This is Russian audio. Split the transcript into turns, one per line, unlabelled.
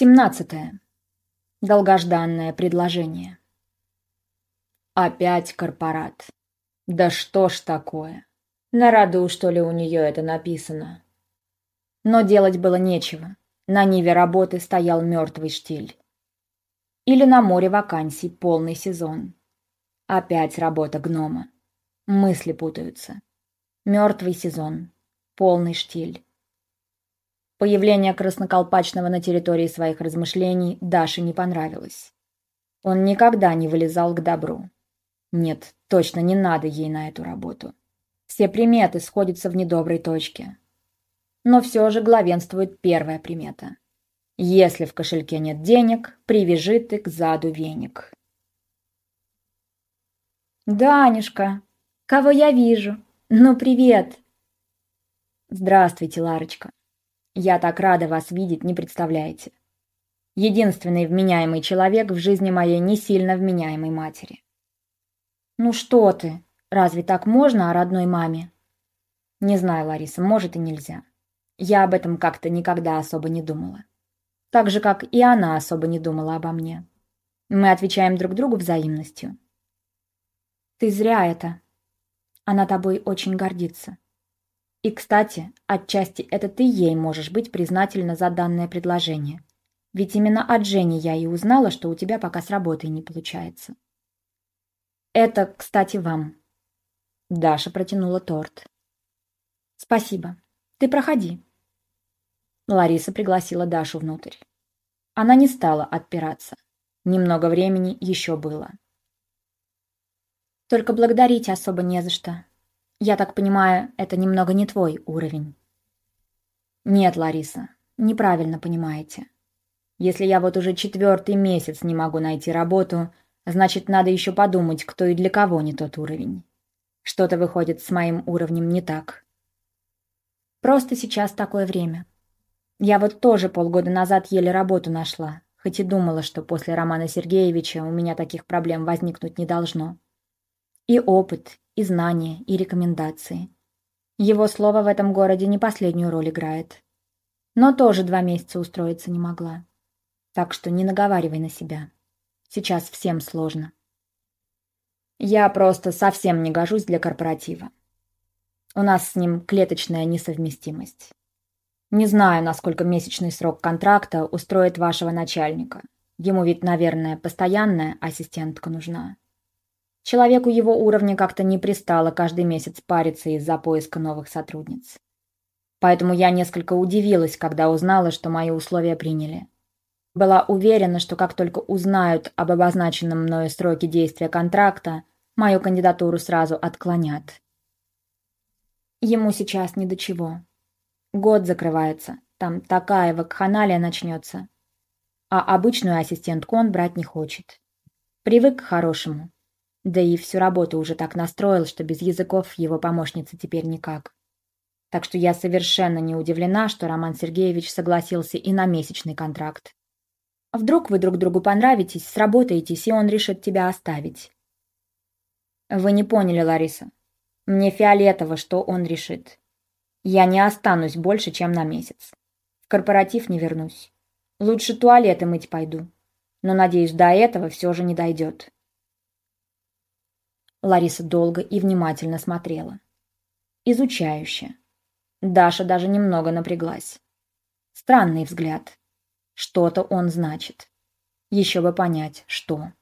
Семнадцатое. Долгожданное предложение. Опять корпорат. Да что ж такое? На роду, что ли, у нее это написано? Но делать было нечего. На ниве работы стоял мертвый штиль. Или на море вакансий полный сезон. Опять работа гнома. Мысли путаются. Мертвый сезон. Полный штиль. Появление Красноколпачного на территории своих размышлений Даше не понравилось. Он никогда не вылезал к добру. Нет, точно не надо ей на эту работу. Все приметы сходятся в недоброй точке. Но все же главенствует первая примета. Если в кошельке нет денег, привяжи ты к заду веник.
«Данюшка, кого я вижу? Ну, привет!»
«Здравствуйте, Ларочка. Я так рада вас видеть, не представляете. Единственный вменяемый человек в жизни моей не сильно вменяемой матери».
«Ну что ты? Разве так можно о родной маме?»
«Не знаю, Лариса, может и нельзя. Я об этом как-то никогда особо не думала. Так же, как и она особо не думала обо мне. Мы отвечаем друг другу взаимностью.
Ты зря это. Она тобой очень гордится. И, кстати, отчасти это ты ей можешь быть признательна за данное предложение. Ведь именно от Жени я и узнала, что у тебя пока с работой не получается.
Это, кстати, вам.
Даша протянула торт. Спасибо. Ты проходи.
Лариса пригласила Дашу внутрь. Она не стала отпираться. Немного времени еще было.
Только благодарить особо не за что. Я так понимаю, это немного не твой уровень.
Нет, Лариса, неправильно понимаете. Если я вот уже четвертый месяц не могу найти работу, значит, надо еще подумать, кто и для кого не тот уровень. Что-то выходит с моим уровнем не так.
Просто сейчас такое время. Я вот тоже полгода назад еле работу нашла, хоть и думала, что после Романа Сергеевича у меня таких проблем возникнуть не должно. И опыт, и знания, и рекомендации. Его слово в этом городе не последнюю роль играет. Но тоже два месяца устроиться не могла. Так что не наговаривай на себя. Сейчас всем сложно.
Я просто совсем не гожусь для корпоратива. У нас с ним клеточная несовместимость. Не знаю, насколько месячный срок контракта устроит вашего начальника. Ему ведь, наверное, постоянная ассистентка нужна. Человеку его уровня как-то не пристало каждый месяц париться из-за поиска новых сотрудниц. Поэтому я несколько удивилась, когда узнала, что мои условия приняли. Была уверена, что как только узнают об обозначенном мною сроке действия контракта, мою кандидатуру сразу отклонят.
Ему сейчас ни до чего. Год закрывается, там такая вакханалия начнется. А обычную ассистентку он брать не хочет. Привык к хорошему. Да и всю работу уже так настроил, что без языков его помощница теперь никак. Так что я совершенно не удивлена, что Роман Сергеевич согласился и на месячный контракт. Вдруг вы друг другу понравитесь, сработаетесь, и он решит тебя оставить.
Вы не поняли, Лариса. Мне фиолетово, что он решит. Я не останусь больше, чем на месяц. В корпоратив не вернусь. Лучше туалеты мыть пойду. Но, надеюсь, до этого все же не дойдет. Лариса долго и внимательно смотрела. Изучающе. Даша даже немного напряглась. Странный взгляд. Что-то он значит. Еще бы понять, что.